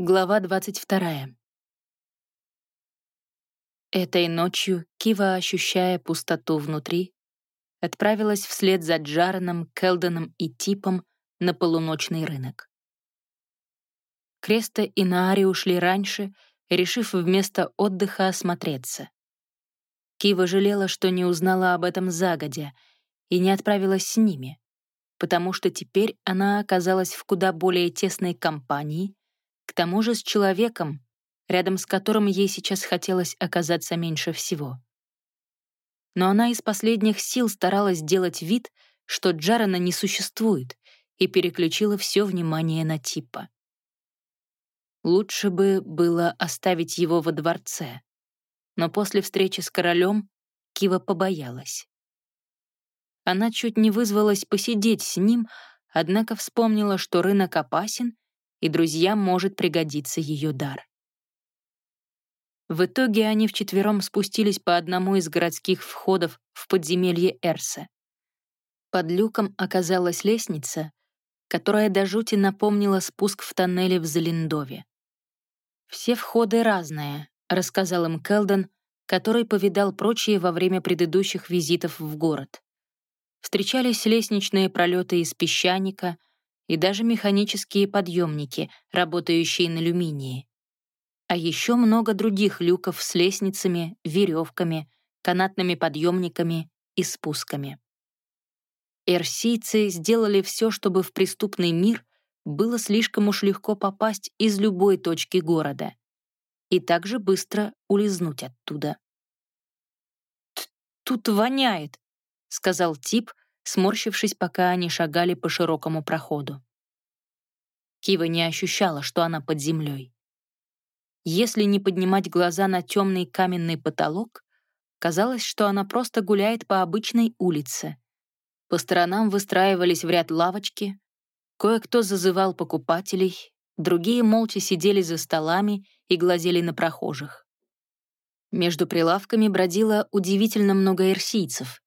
Глава 22. Этой ночью Кива, ощущая пустоту внутри, отправилась вслед за Джараном, Келденом и Типом на полуночный рынок. Креста и Наари ушли раньше, решив вместо отдыха осмотреться. Кива жалела, что не узнала об этом загодя и не отправилась с ними, потому что теперь она оказалась в куда более тесной компании — к тому же с человеком, рядом с которым ей сейчас хотелось оказаться меньше всего. Но она из последних сил старалась сделать вид, что Джарана не существует, и переключила все внимание на Типа. Лучше бы было оставить его во дворце, но после встречи с королем Кива побоялась. Она чуть не вызвалась посидеть с ним, однако вспомнила, что рынок опасен и друзьям может пригодиться ее дар. В итоге они вчетвером спустились по одному из городских входов в подземелье Эрса. Под люком оказалась лестница, которая до жути напомнила спуск в тоннеле в Залиндове. «Все входы разные», — рассказал им Келден, который повидал прочие во время предыдущих визитов в город. Встречались лестничные пролеты из песчаника, и даже механические подъемники, работающие на алюминии. А еще много других люков с лестницами, веревками, канатными подъемниками и спусками. Эрсийцы сделали все, чтобы в преступный мир было слишком уж легко попасть из любой точки города и также быстро улизнуть оттуда. «Тут воняет», — сказал тип, сморщившись, пока они шагали по широкому проходу. Кива не ощущала, что она под землей. Если не поднимать глаза на темный каменный потолок, казалось, что она просто гуляет по обычной улице. По сторонам выстраивались в ряд лавочки, кое-кто зазывал покупателей, другие молча сидели за столами и глазели на прохожих. Между прилавками бродило удивительно много эрсийцев.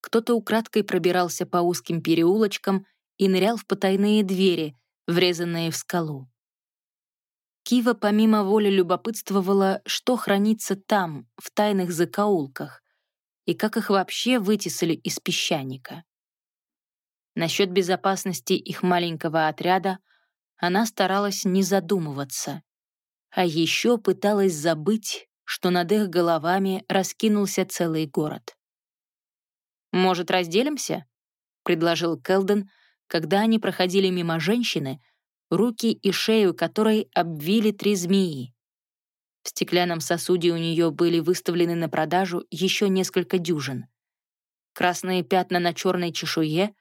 Кто-то украдкой пробирался по узким переулочкам и нырял в потайные двери, врезанные в скалу. Кива помимо воли любопытствовала, что хранится там, в тайных закоулках, и как их вообще вытесали из песчаника. Насчет безопасности их маленького отряда она старалась не задумываться, а еще пыталась забыть, что над их головами раскинулся целый город. «Может, разделимся?» — предложил Келден, когда они проходили мимо женщины, руки и шею которой обвили три змеи. В стеклянном сосуде у нее были выставлены на продажу еще несколько дюжин. Красные пятна на черной чешуе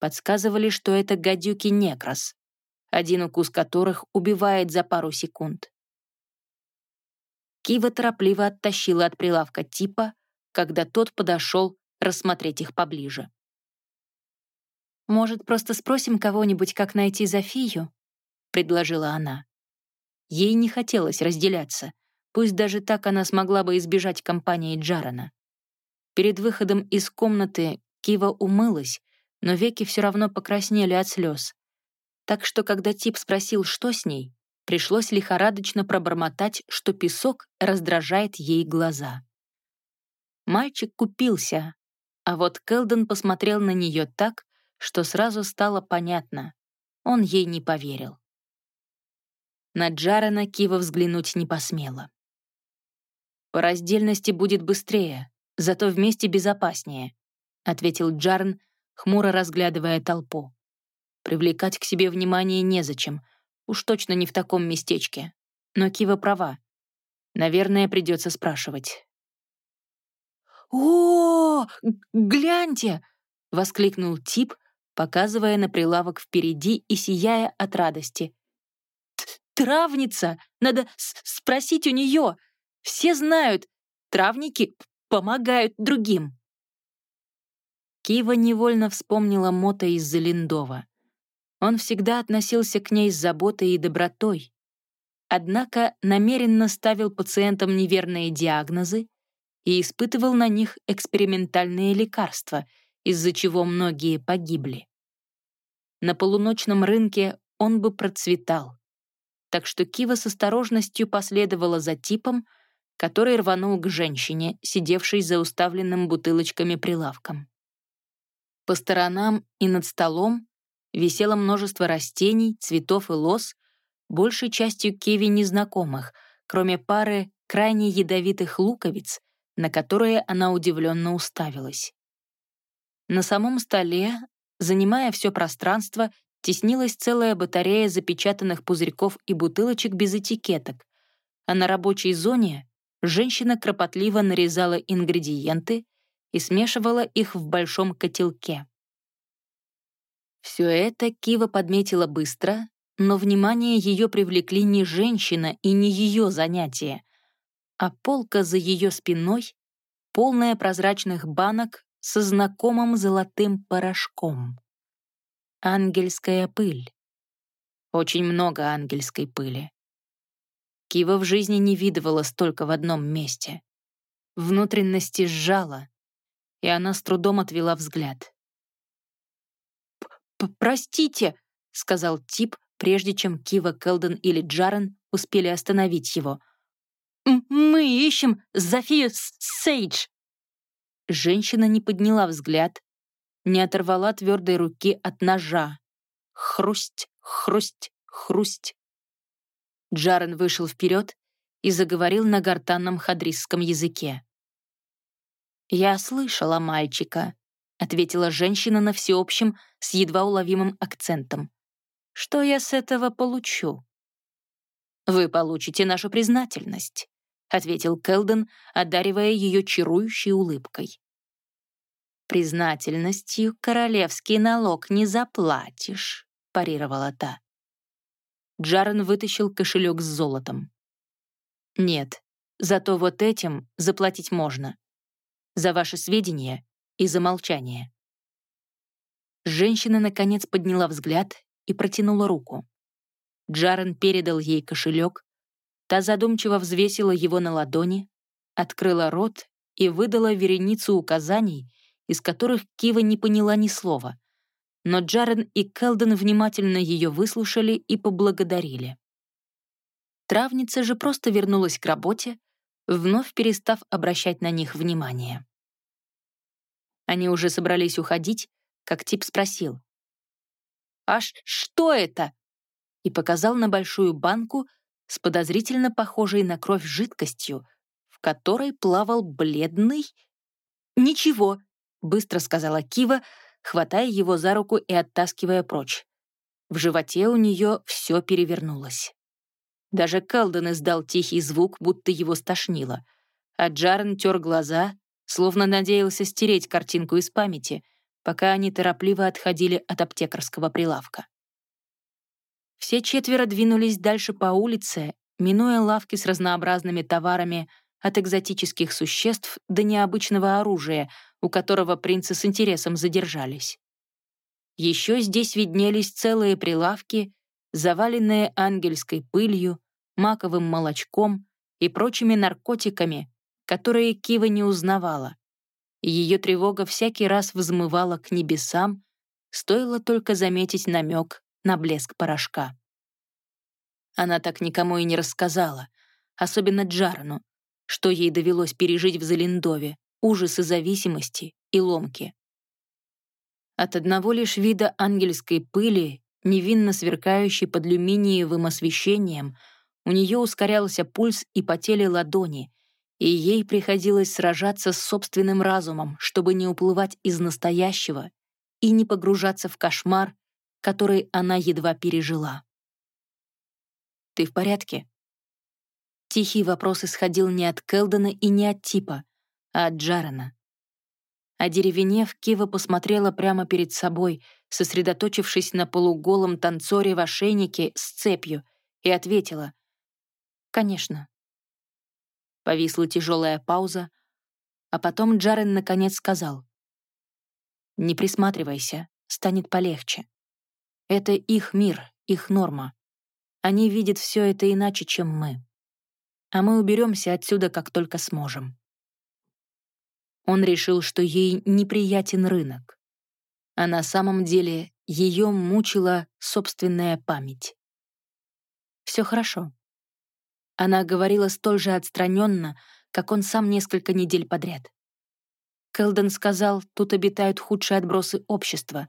подсказывали, что это гадюки некрас, один укус которых убивает за пару секунд. Кива торопливо оттащила от прилавка типа, когда тот подошел рассмотреть их поближе. «Может, просто спросим кого-нибудь, как найти Зофию?» — предложила она. Ей не хотелось разделяться, пусть даже так она смогла бы избежать компании Джарана. Перед выходом из комнаты Кива умылась, но веки все равно покраснели от слез. Так что, когда Тип спросил, что с ней, пришлось лихорадочно пробормотать, что песок раздражает ей глаза. Мальчик купился, а вот Келден посмотрел на нее так, что сразу стало понятно. Он ей не поверил. На Джарена Кива взглянуть не посмела. «По раздельности будет быстрее, зато вместе безопаснее», ответил Джарн, хмуро разглядывая толпу. «Привлекать к себе внимание незачем, уж точно не в таком местечке. Но Кива права. Наверное, придется спрашивать». «О, гляньте!» — воскликнул тип, показывая на прилавок впереди и сияя от радости. «Травница! Надо спросить у нее! Все знают, травники помогают другим!» Кива невольно вспомнила Мота из Залиндова. Он всегда относился к ней с заботой и добротой, однако намеренно ставил пациентам неверные диагнозы и испытывал на них экспериментальные лекарства — из-за чего многие погибли. На полуночном рынке он бы процветал. так что Кива с осторожностью последовала за типом, который рванул к женщине, сидевшей за уставленным бутылочками прилавком. По сторонам и над столом висело множество растений, цветов и лоз, большей частью Киви незнакомых, кроме пары крайне ядовитых луковиц, на которые она удивленно уставилась. На самом столе, занимая все пространство, теснилась целая батарея запечатанных пузырьков и бутылочек без этикеток, а на рабочей зоне женщина кропотливо нарезала ингредиенты и смешивала их в большом котелке. Все это Кива подметила быстро, но внимание ее привлекли не женщина и не ее занятия, а полка за ее спиной, полная прозрачных банок со знакомым золотым порошком. Ангельская пыль. Очень много ангельской пыли. Кива в жизни не видывала столько в одном месте. Внутренности сжала, и она с трудом отвела взгляд. «Простите», — сказал тип, прежде чем Кива, Келден или Джарен успели остановить его. «Мы ищем Зофию Сейдж». Женщина не подняла взгляд, не оторвала твердой руки от ножа. Хрусть, хрусть, хрусть. Джарен вышел вперед и заговорил на гортанном хадрисском языке. «Я слышала мальчика», — ответила женщина на всеобщем с едва уловимым акцентом. «Что я с этого получу?» «Вы получите нашу признательность», — ответил Келден, одаривая ее чарующей улыбкой. «Признательностью королевский налог не заплатишь», — парировала та. Джарен вытащил кошелек с золотом. «Нет, зато вот этим заплатить можно. За ваше сведения и за молчание». Женщина, наконец, подняла взгляд и протянула руку. Джарен передал ей кошелек, та задумчиво взвесила его на ладони, открыла рот и выдала вереницу указаний, из которых Кива не поняла ни слова, но Джарен и Келден внимательно ее выслушали и поблагодарили. Травница же просто вернулась к работе, вновь перестав обращать на них внимание. Они уже собрались уходить, как тип спросил. «Аж что это?» и показал на большую банку с подозрительно похожей на кровь жидкостью, в которой плавал бледный... «Ничего», — быстро сказала Кива, хватая его за руку и оттаскивая прочь. В животе у нее все перевернулось. Даже Калден издал тихий звук, будто его стошнило, а Джарен тер глаза, словно надеялся стереть картинку из памяти, пока они торопливо отходили от аптекарского прилавка. Все четверо двинулись дальше по улице, минуя лавки с разнообразными товарами от экзотических существ до необычного оружия, у которого принцы с интересом задержались. Еще здесь виднелись целые прилавки, заваленные ангельской пылью, маковым молочком и прочими наркотиками, которые Кива не узнавала. Ее тревога всякий раз взмывала к небесам, стоило только заметить намек на блеск порошка. Она так никому и не рассказала, особенно Джарану, что ей довелось пережить в Залиндове, ужасы зависимости и ломки. От одного лишь вида ангельской пыли, невинно сверкающей под люминиевым освещением, у нее ускорялся пульс и потели ладони, и ей приходилось сражаться с собственным разумом, чтобы не уплывать из настоящего и не погружаться в кошмар, который она едва пережила. «Ты в порядке?» Тихий вопрос исходил не от Келдена и не от Типа, а от Джарена. Одеревенев, Кива посмотрела прямо перед собой, сосредоточившись на полуголом танцоре в ошейнике с цепью, и ответила «Конечно». Повисла тяжелая пауза, а потом Джарен наконец сказал «Не присматривайся, станет полегче. Это их мир, их норма. Они видят все это иначе, чем мы. А мы уберемся отсюда, как только сможем». Он решил, что ей неприятен рынок. А на самом деле ее мучила собственная память. Все хорошо». Она говорила столь же отстраненно, как он сам несколько недель подряд. Келден сказал, тут обитают худшие отбросы общества,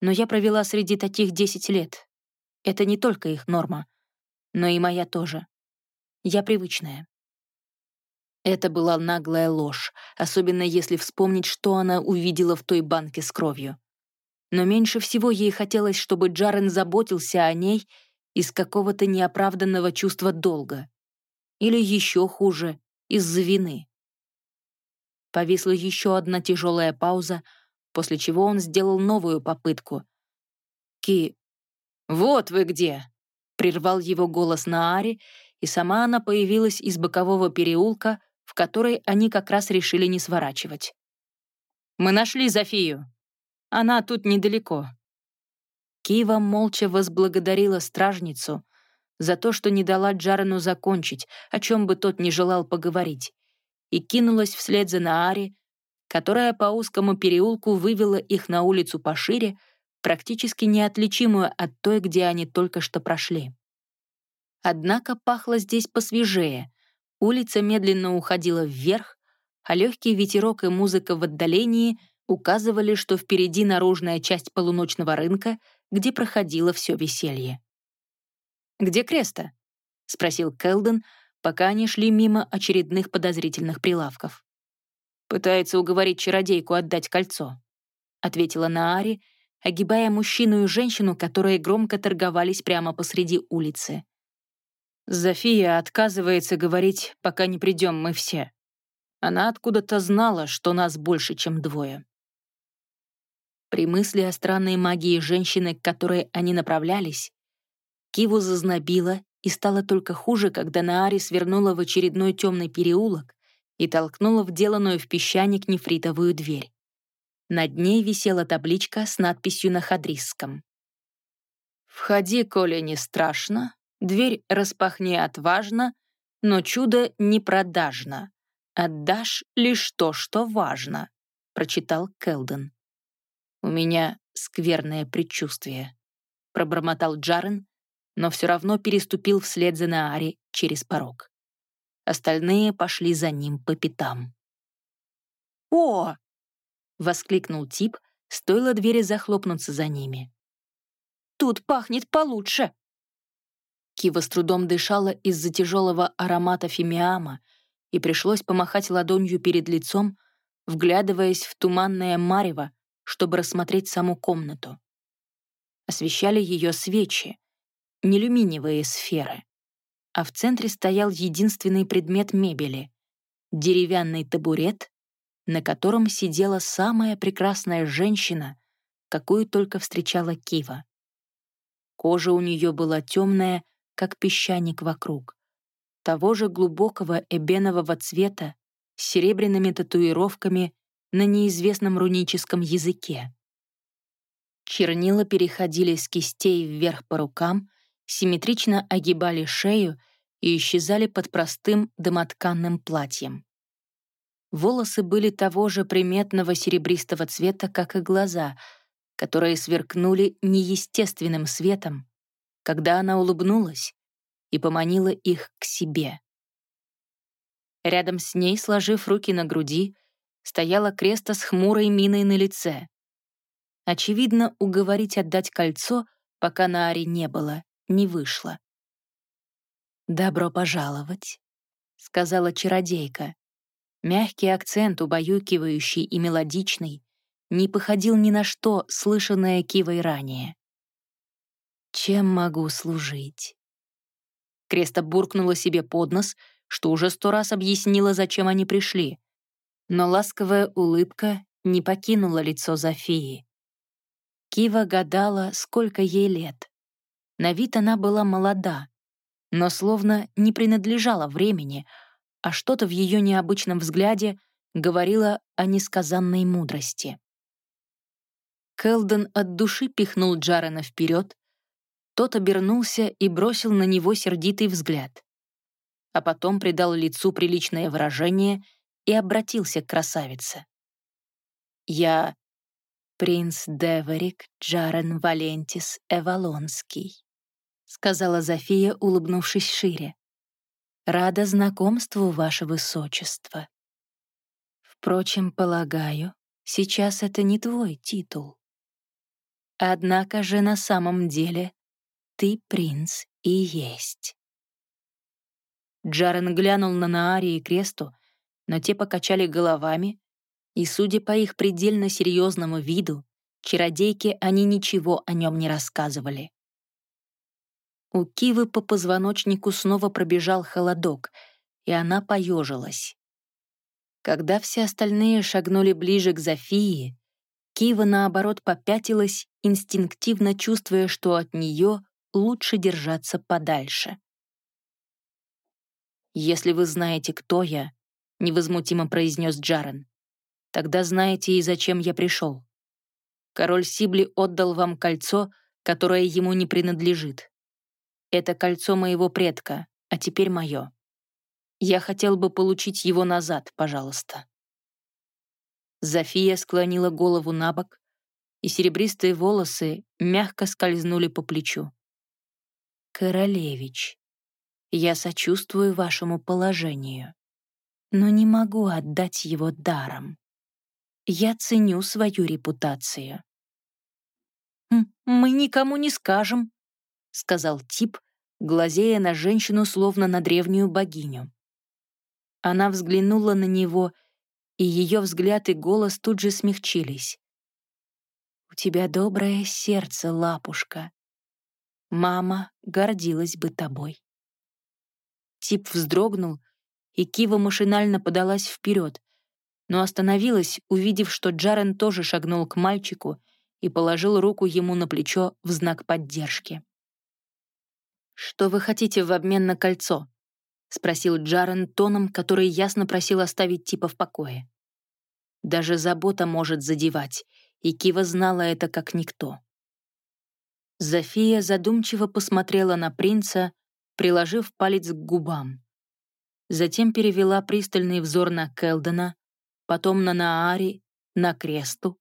но я провела среди таких 10 лет. Это не только их норма, но и моя тоже. Я привычная. Это была наглая ложь, особенно если вспомнить, что она увидела в той банке с кровью. Но меньше всего ей хотелось, чтобы Джарен заботился о ней из какого-то неоправданного чувства долга. Или еще хуже, из-за вины. Повисла еще одна тяжелая пауза, после чего он сделал новую попытку. «Ки, вот вы где!» — прервал его голос на Аре, и сама она появилась из бокового переулка, в который они как раз решили не сворачивать. «Мы нашли Зофию. Она тут недалеко». Кива молча возблагодарила стражницу за то, что не дала Джарену закончить, о чем бы тот не желал поговорить, и кинулась вслед за Наари, которая по узкому переулку вывела их на улицу пошире, практически неотличимую от той, где они только что прошли. Однако пахло здесь посвежее, Улица медленно уходила вверх, а легкий ветерок и музыка в отдалении указывали, что впереди наружная часть полуночного рынка, где проходило все веселье. «Где Креста?» — спросил Келден, пока они шли мимо очередных подозрительных прилавков. «Пытается уговорить чародейку отдать кольцо», — ответила Наари, огибая мужчину и женщину, которые громко торговались прямо посреди улицы. Зофия отказывается говорить, пока не придем мы все. Она откуда-то знала, что нас больше, чем двое. При мысли о странной магии женщины, к которой они направлялись, Киву зазнобила и стало только хуже, когда Наари свернула в очередной темный переулок и толкнула вделанную в песчаник нефритовую дверь. Над ней висела табличка с надписью на хадрисском. «Входи, коли не страшно, Дверь распахни отважно, но чудо не продажно. Отдашь лишь то, что важно», — прочитал Келден. «У меня скверное предчувствие», — пробормотал Джарен, но все равно переступил вслед за Наари через порог. Остальные пошли за ним по пятам. «О!» — воскликнул тип, стоило двери захлопнуться за ними. «Тут пахнет получше!» Кива с трудом дышала из-за тяжелого аромата фимиама, и пришлось помахать ладонью перед лицом, вглядываясь в туманное марево, чтобы рассмотреть саму комнату. Освещали ее свечи, нелюминиевые сферы, а в центре стоял единственный предмет мебели — деревянный табурет, на котором сидела самая прекрасная женщина, какую только встречала Кива. Кожа у нее была темная, как песчаник вокруг. Того же глубокого эбенового цвета с серебряными татуировками на неизвестном руническом языке. Чернила переходили с кистей вверх по рукам, симметрично огибали шею и исчезали под простым домотканным платьем. Волосы были того же приметного серебристого цвета, как и глаза, которые сверкнули неестественным светом, когда она улыбнулась и поманила их к себе. Рядом с ней, сложив руки на груди, стояла креста с хмурой миной на лице. Очевидно, уговорить отдать кольцо, пока на Аре не было, не вышло. «Добро пожаловать», — сказала чародейка. Мягкий акцент, убаюкивающий и мелодичный, не походил ни на что, слышанное Кивой ранее. Чем могу служить?» Креста буркнула себе под нос, что уже сто раз объяснила, зачем они пришли. Но ласковая улыбка не покинула лицо Зофии. Кива гадала, сколько ей лет. На вид она была молода, но словно не принадлежала времени, а что-то в ее необычном взгляде говорило о несказанной мудрости. Келден от души пихнул Джарена вперед, тот обернулся и бросил на него сердитый взгляд. А потом придал лицу приличное выражение и обратился к красавице. «Я принц Деверик Джарен Валентис Эвалонский. Сказала Зофия, улыбнувшись шире. «Рада знакомству, ваше высочество. Впрочем, полагаю, сейчас это не твой титул. Однако же на самом деле ты принц и есть». Джарен глянул на Наари и Кресту, но те покачали головами, и, судя по их предельно серьезному виду, чародейке они ничего о нем не рассказывали. У Кивы по позвоночнику снова пробежал холодок, и она поежилась. Когда все остальные шагнули ближе к Зофии, Кива, наоборот, попятилась, инстинктивно чувствуя, что от нее лучше держаться подальше. «Если вы знаете, кто я», — невозмутимо произнес Джарен, «тогда знаете и зачем я пришел. Король Сибли отдал вам кольцо, которое ему не принадлежит. Это кольцо моего предка, а теперь мое. Я хотел бы получить его назад, пожалуйста». Зофия склонила голову на бок, и серебристые волосы мягко скользнули по плечу. «Королевич, я сочувствую вашему положению, но не могу отдать его даром. Я ценю свою репутацию». «Мы никому не скажем», — сказал тип, глазея на женщину, словно на древнюю богиню. Она взглянула на него, и ее взгляд и голос тут же смягчились. «У тебя доброе сердце, лапушка. Мама гордилась бы тобой». Тип вздрогнул, и Кива машинально подалась вперед, но остановилась, увидев, что Джарен тоже шагнул к мальчику и положил руку ему на плечо в знак поддержки. «Что вы хотите в обмен на кольцо?» — спросил Джарен тоном, который ясно просил оставить типа в покое. Даже забота может задевать, и Кива знала это как никто. Зофия задумчиво посмотрела на принца, приложив палец к губам. Затем перевела пристальный взор на Келдена, потом на Наари, на Кресту.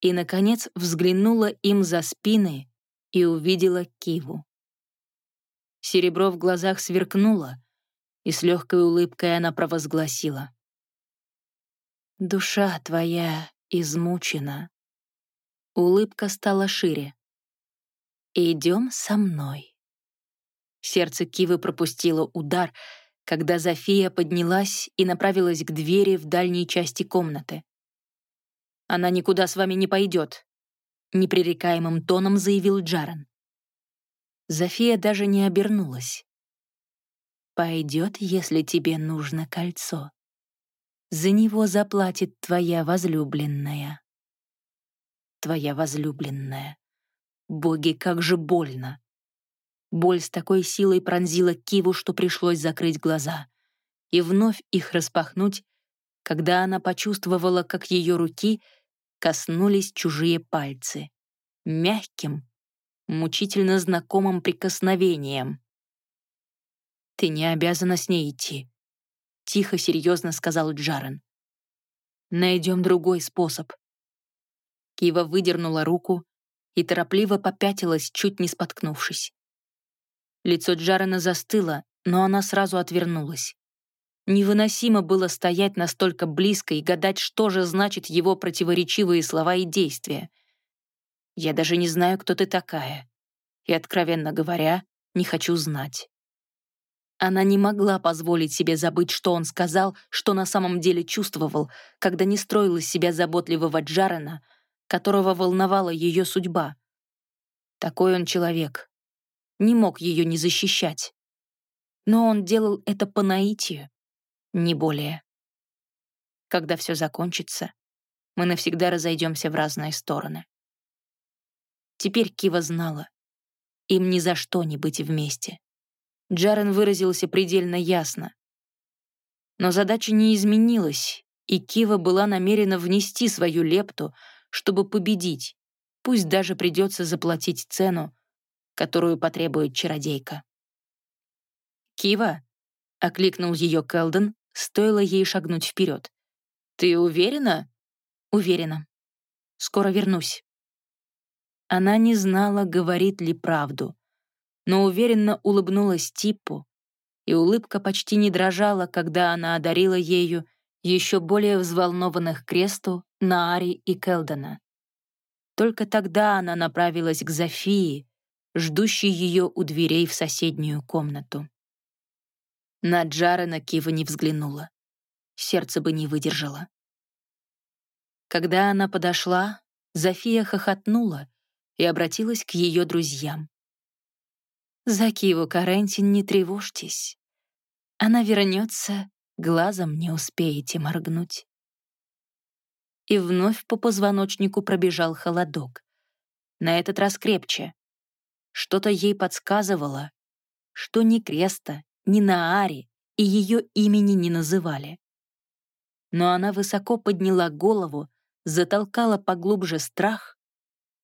И, наконец, взглянула им за спины и увидела Киву. Серебро в глазах сверкнуло, и с легкой улыбкой она провозгласила. «Душа твоя измучена». Улыбка стала шире. «Идем со мной». Сердце Кивы пропустило удар, когда Зофия поднялась и направилась к двери в дальней части комнаты. «Она никуда с вами не пойдет», — непререкаемым тоном заявил Джаран. Зофия даже не обернулась. «Пойдет, если тебе нужно кольцо. За него заплатит твоя возлюбленная». «Твоя возлюбленная. Боги, как же больно!» Боль с такой силой пронзила Киву, что пришлось закрыть глаза и вновь их распахнуть, когда она почувствовала, как ее руки коснулись чужие пальцы. Мягким, мучительно знакомым прикосновением. «Ты не обязана с ней идти», — тихо, серьезно сказал Джарен. «Найдем другой способ». Кива выдернула руку и торопливо попятилась, чуть не споткнувшись. Лицо Джарена застыло, но она сразу отвернулась. Невыносимо было стоять настолько близко и гадать, что же значит его противоречивые слова и действия. Я даже не знаю, кто ты такая. И, откровенно говоря, не хочу знать. Она не могла позволить себе забыть, что он сказал, что на самом деле чувствовал, когда не строил из себя заботливого Джарена, которого волновала ее судьба. Такой он человек. Не мог ее не защищать. Но он делал это по наитию, не более. Когда все закончится, мы навсегда разойдемся в разные стороны. Теперь Кива знала. Им ни за что не быть вместе. Джарен выразился предельно ясно. Но задача не изменилась, и Кива была намерена внести свою лепту, чтобы победить, пусть даже придется заплатить цену, которую потребует чародейка. «Кива?» — окликнул ее Келден, стоило ей шагнуть вперед. «Ты уверена?» «Уверена. Скоро вернусь». Она не знала, говорит ли правду. но уверенно улыбнулась Типпу, и улыбка почти не дрожала, когда она одарила ею еще более взволнованных Кресту, Наари и Келдона. Только тогда она направилась к Зофии, ждущей ее у дверей в соседнюю комнату. На Джарена Кива не взглянула. Сердце бы не выдержало. Когда она подошла, Зофия хохотнула и обратилась к ее друзьям. «За Киву Карентин не тревожьтесь. Она вернется, глазом не успеете моргнуть». И вновь по позвоночнику пробежал холодок. На этот раз крепче. Что-то ей подсказывало, что ни Креста, ни Наари и ее имени не называли. Но она высоко подняла голову, затолкала поглубже страх,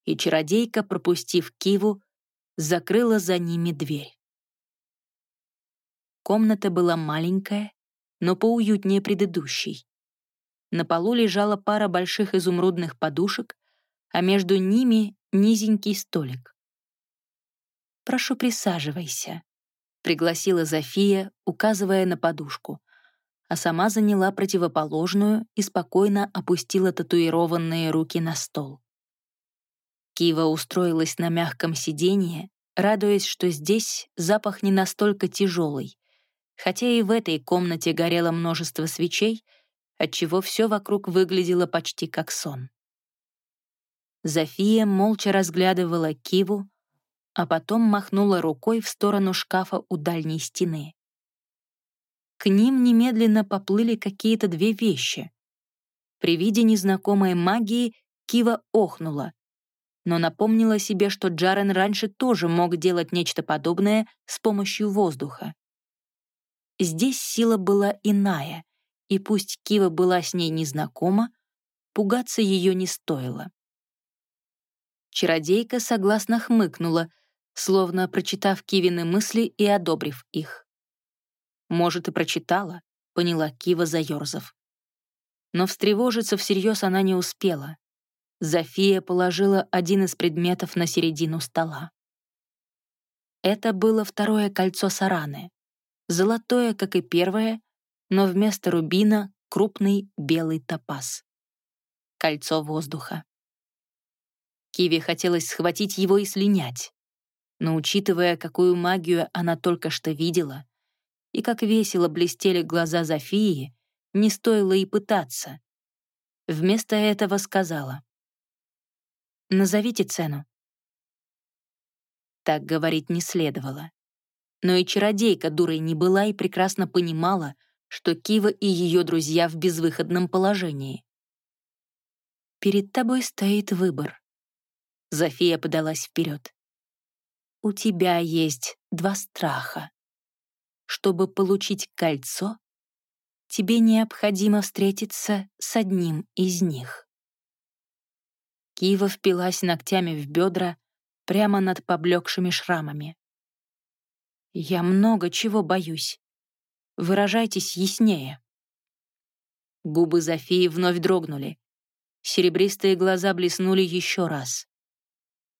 и чародейка, пропустив Киву, закрыла за ними дверь. Комната была маленькая, но поуютнее предыдущей. На полу лежала пара больших изумрудных подушек, а между ними низенький столик. «Прошу, присаживайся», — пригласила Зофия, указывая на подушку а сама заняла противоположную и спокойно опустила татуированные руки на стол. Кива устроилась на мягком сиденье, радуясь, что здесь запах не настолько тяжелый, хотя и в этой комнате горело множество свечей, отчего все вокруг выглядело почти как сон. Зофия молча разглядывала Киву, а потом махнула рукой в сторону шкафа у дальней стены. К ним немедленно поплыли какие-то две вещи. При виде незнакомой магии Кива охнула, но напомнила себе, что Джарен раньше тоже мог делать нечто подобное с помощью воздуха. Здесь сила была иная, и пусть Кива была с ней незнакома, пугаться ее не стоило. Чародейка согласно хмыкнула, словно прочитав Кивины мысли и одобрив их. Может, и прочитала, поняла Кива заёрзав. Но встревожиться всерьез она не успела. Зофия положила один из предметов на середину стола. Это было второе кольцо Сараны. Золотое, как и первое, но вместо рубина — крупный белый топаз. Кольцо воздуха. Киви хотелось схватить его и слинять. Но учитывая, какую магию она только что видела, и как весело блестели глаза Зофии, не стоило и пытаться. Вместо этого сказала. «Назовите цену». Так говорить не следовало. Но и чародейка дурой не была и прекрасно понимала, что Кива и ее друзья в безвыходном положении. «Перед тобой стоит выбор». Зофия подалась вперед. «У тебя есть два страха. Чтобы получить кольцо, тебе необходимо встретиться с одним из них. Кива впилась ногтями в бедра прямо над поблекшими шрамами. «Я много чего боюсь. Выражайтесь яснее». Губы Зофии вновь дрогнули. Серебристые глаза блеснули еще раз.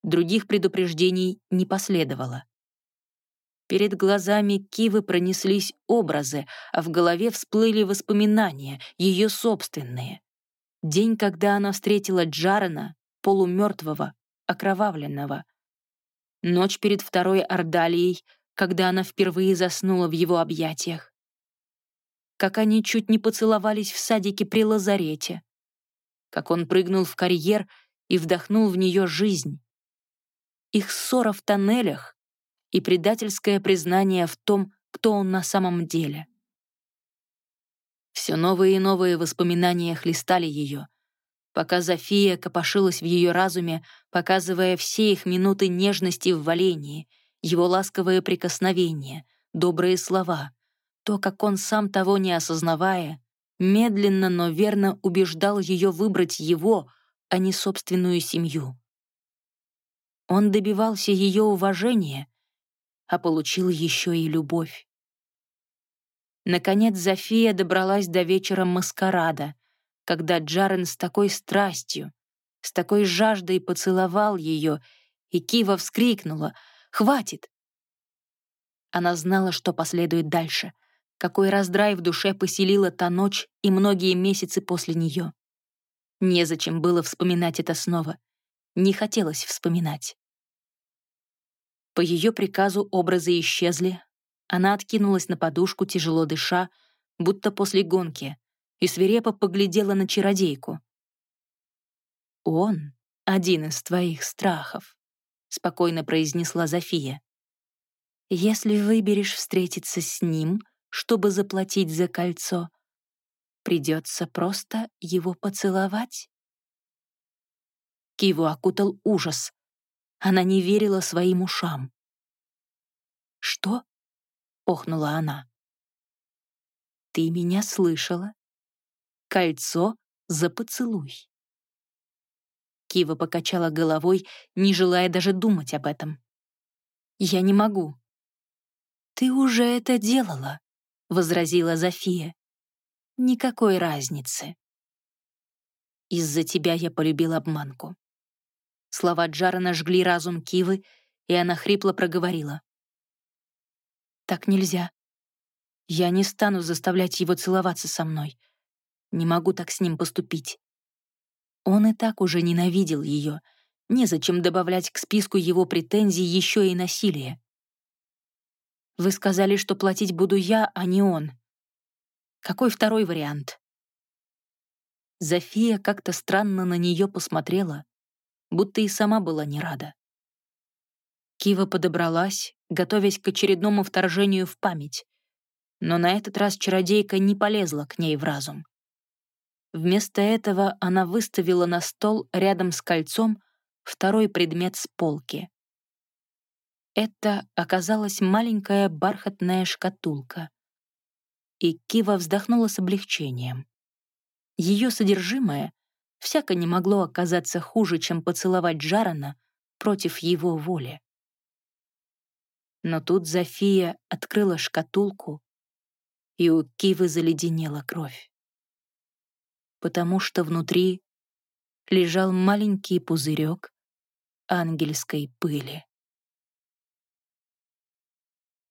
Других предупреждений не последовало. Перед глазами Кивы пронеслись образы, а в голове всплыли воспоминания, ее собственные. День, когда она встретила Джарена, полумертвого, окровавленного. Ночь перед второй Ордалией, когда она впервые заснула в его объятиях. Как они чуть не поцеловались в садике при лазарете. Как он прыгнул в карьер и вдохнул в нее жизнь. Их ссора в тоннелях, и предательское признание в том, кто он на самом деле. Все новые и новые воспоминания хлестали ее, пока Зофия копошилась в ее разуме, показывая все их минуты нежности в валении, его ласковые прикосновения, добрые слова, то, как он сам того не осознавая, медленно, но верно убеждал ее выбрать его, а не собственную семью. Он добивался ее уважения, а получил еще и любовь. Наконец Зофия добралась до вечера маскарада, когда Джарен с такой страстью, с такой жаждой поцеловал ее, и Кива вскрикнула «Хватит! Она знала, что последует дальше, какой раздрай в душе поселила та ночь и многие месяцы после нее. Незачем было вспоминать это снова. Не хотелось вспоминать. По ее приказу образы исчезли. Она откинулась на подушку, тяжело дыша, будто после гонки, и свирепо поглядела на чародейку. «Он — один из твоих страхов», — спокойно произнесла Зофия. «Если выберешь встретиться с ним, чтобы заплатить за кольцо, придется просто его поцеловать». Киву окутал ужас. Она не верила своим ушам. «Что?» — охнула она. «Ты меня слышала. Кольцо за поцелуй». Кива покачала головой, не желая даже думать об этом. «Я не могу». «Ты уже это делала», — возразила Зофия. «Никакой разницы». «Из-за тебя я полюбил обманку». Слова Джарана жгли разум Кивы, и она хрипло проговорила. «Так нельзя. Я не стану заставлять его целоваться со мной. Не могу так с ним поступить. Он и так уже ненавидел ее. Незачем добавлять к списку его претензий еще и насилие. Вы сказали, что платить буду я, а не он. Какой второй вариант? Зофия как-то странно на нее посмотрела, будто и сама была не рада. Кива подобралась, готовясь к очередному вторжению в память, но на этот раз чародейка не полезла к ней в разум. Вместо этого она выставила на стол рядом с кольцом второй предмет с полки. Это оказалась маленькая бархатная шкатулка. И Кива вздохнула с облегчением. Ее содержимое всяко не могло оказаться хуже, чем поцеловать Джарана против его воли. Но тут Зофия открыла шкатулку, и у Кивы заледенела кровь потому что внутри лежал маленький пузырек ангельской пыли.